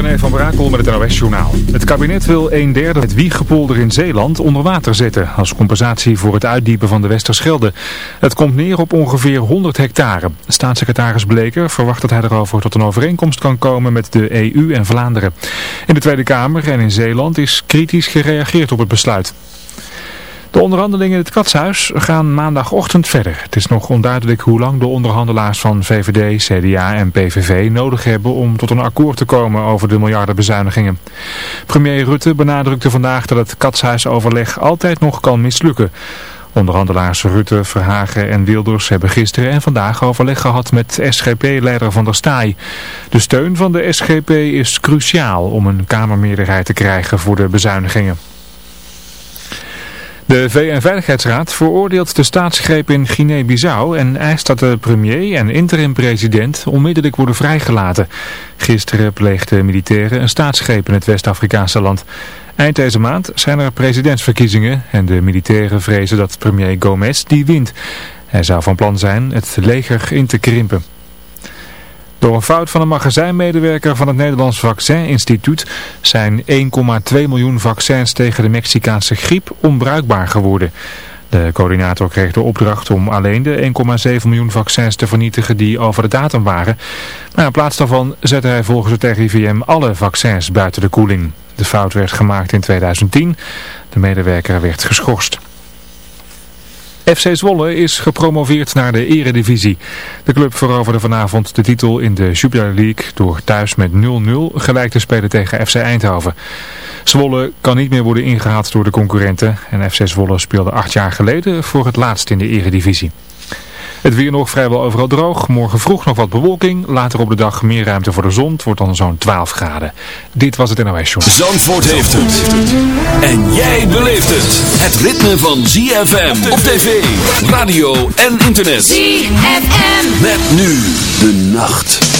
René van Brakel met het NOS-journaal. Het kabinet wil een derde het Wiegepolder in Zeeland onder water zetten... als compensatie voor het uitdiepen van de Westerschelde. Het komt neer op ongeveer 100 hectare. Staatssecretaris Bleker verwacht dat hij erover tot een overeenkomst kan komen met de EU en Vlaanderen. In de Tweede Kamer en in Zeeland is kritisch gereageerd op het besluit. De onderhandelingen in het Katshuis gaan maandagochtend verder. Het is nog onduidelijk hoe lang de onderhandelaars van VVD, CDA en PVV nodig hebben om tot een akkoord te komen over de miljardenbezuinigingen. Premier Rutte benadrukte vandaag dat het Katshuisoverleg altijd nog kan mislukken. Onderhandelaars Rutte, Verhagen en Wilders hebben gisteren en vandaag overleg gehad met SGP-leider Van der Staaij. De steun van de SGP is cruciaal om een kamermeerderheid te krijgen voor de bezuinigingen. De VN-veiligheidsraad veroordeelt de staatsgreep in Guinea-Bissau en eist dat de premier en interim-president onmiddellijk worden vrijgelaten. Gisteren pleegden militairen een staatsgreep in het West-Afrikaanse land. Eind deze maand zijn er presidentsverkiezingen en de militairen vrezen dat premier Gomez die wint. Hij zou van plan zijn het leger in te krimpen. Door een fout van een magazijnmedewerker van het Nederlands Vaccininstituut zijn 1,2 miljoen vaccins tegen de Mexicaanse griep onbruikbaar geworden. De coördinator kreeg de opdracht om alleen de 1,7 miljoen vaccins te vernietigen die over de datum waren. Maar in plaats daarvan zette hij volgens het RIVM alle vaccins buiten de koeling. De fout werd gemaakt in 2010. De medewerker werd geschorst. FC Zwolle is gepromoveerd naar de eredivisie. De club veroverde vanavond de titel in de Jupiler League door thuis met 0-0 gelijk te spelen tegen FC Eindhoven. Zwolle kan niet meer worden ingehaald door de concurrenten en FC Zwolle speelde acht jaar geleden voor het laatst in de eredivisie. Het weer nog vrijwel overal droog. Morgen vroeg nog wat bewolking. Later op de dag meer ruimte voor de zon. Het wordt dan zo'n 12 graden. Dit was het NOS Show. Zandvoort heeft het. En jij beleeft het. Het ritme van ZFM op tv, radio en internet. ZFM. Met nu de nacht.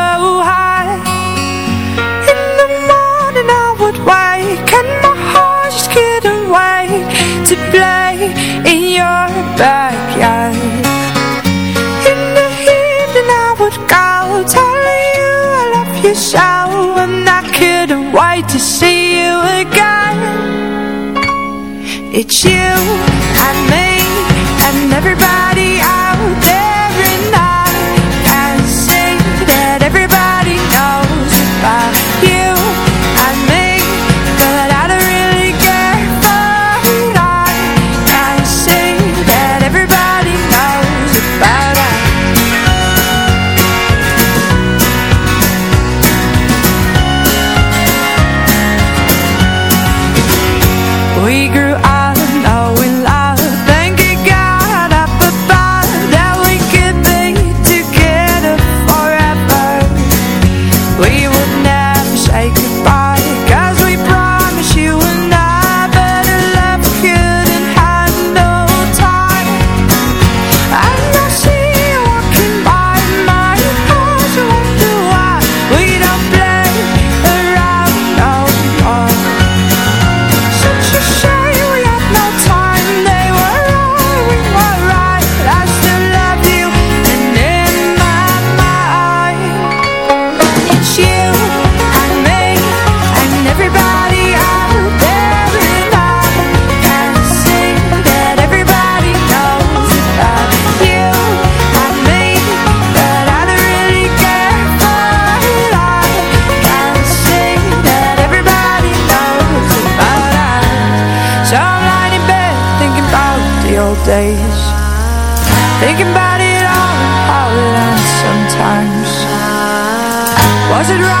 It's you het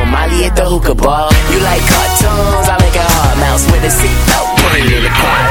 the hookah bar. You like cartoons? I make a hard mouse with a seatbelt. Put it in the car.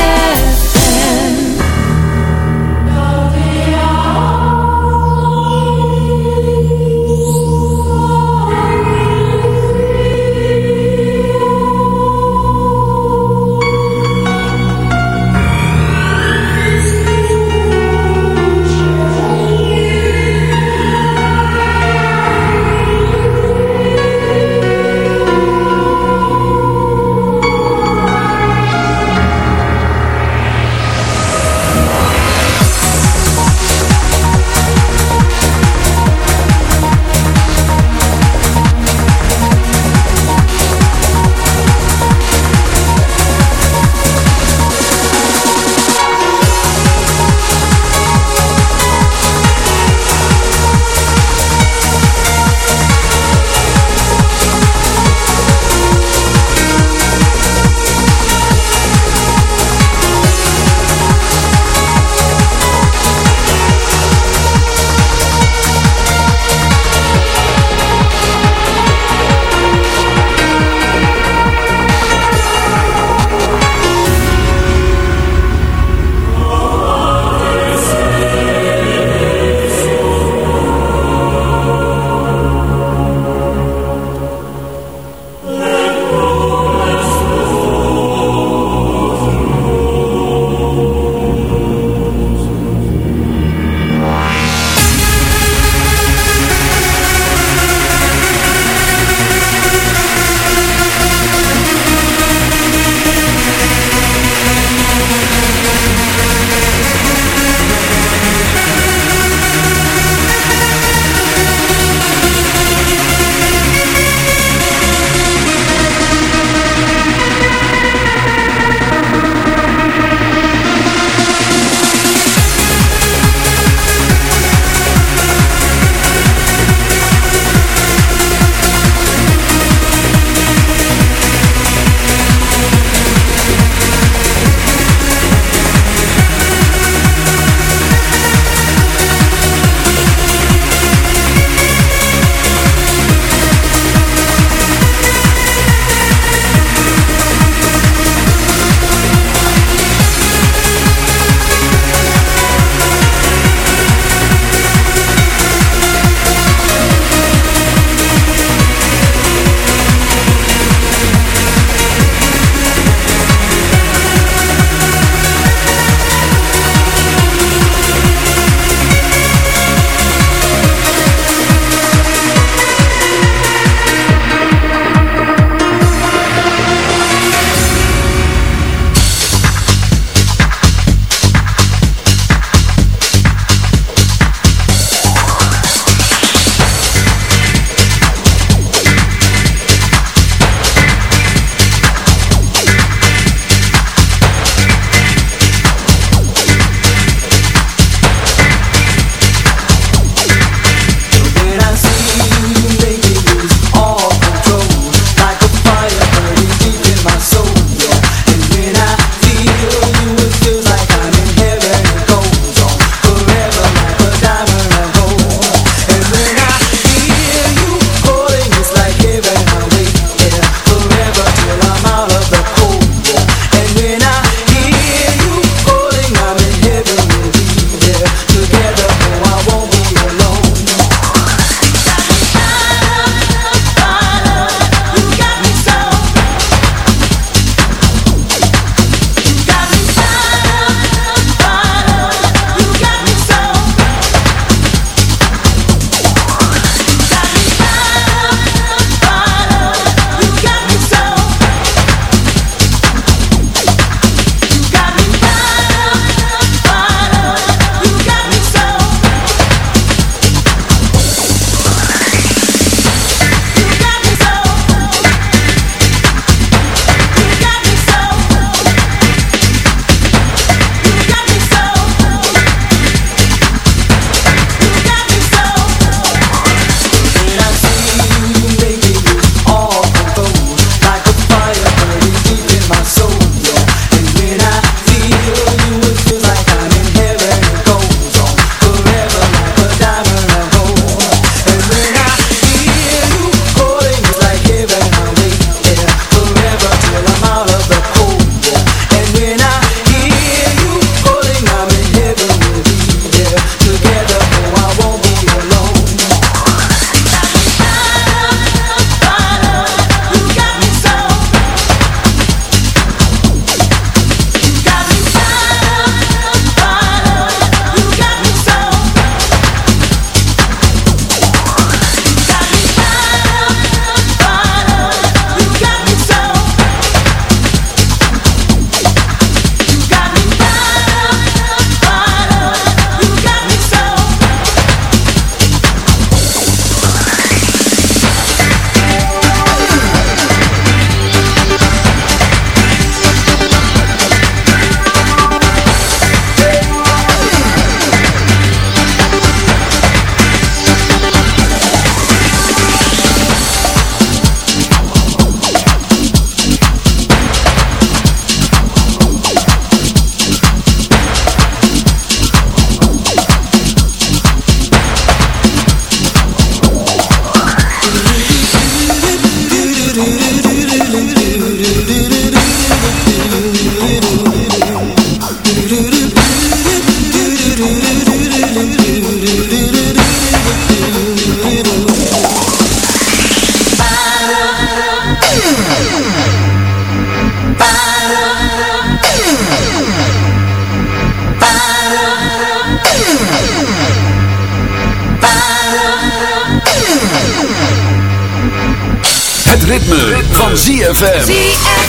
ZFM.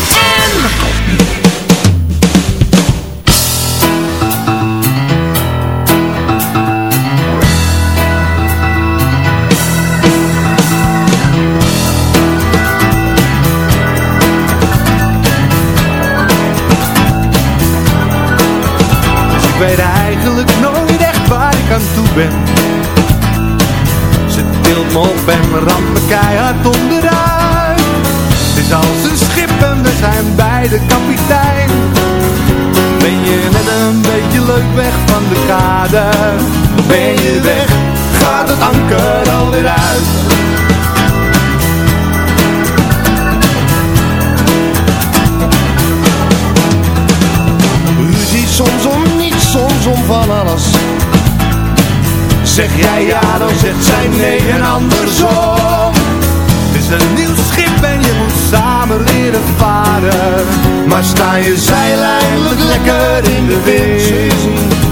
Ben je weg, gaat het anker alweer uit. Ruzie soms om niets, soms om van alles. Zeg jij ja, dan zegt zij nee en andersom. Het is een nieuw schip en je moet samen leren varen. Maar sta je zeil lekker in de wind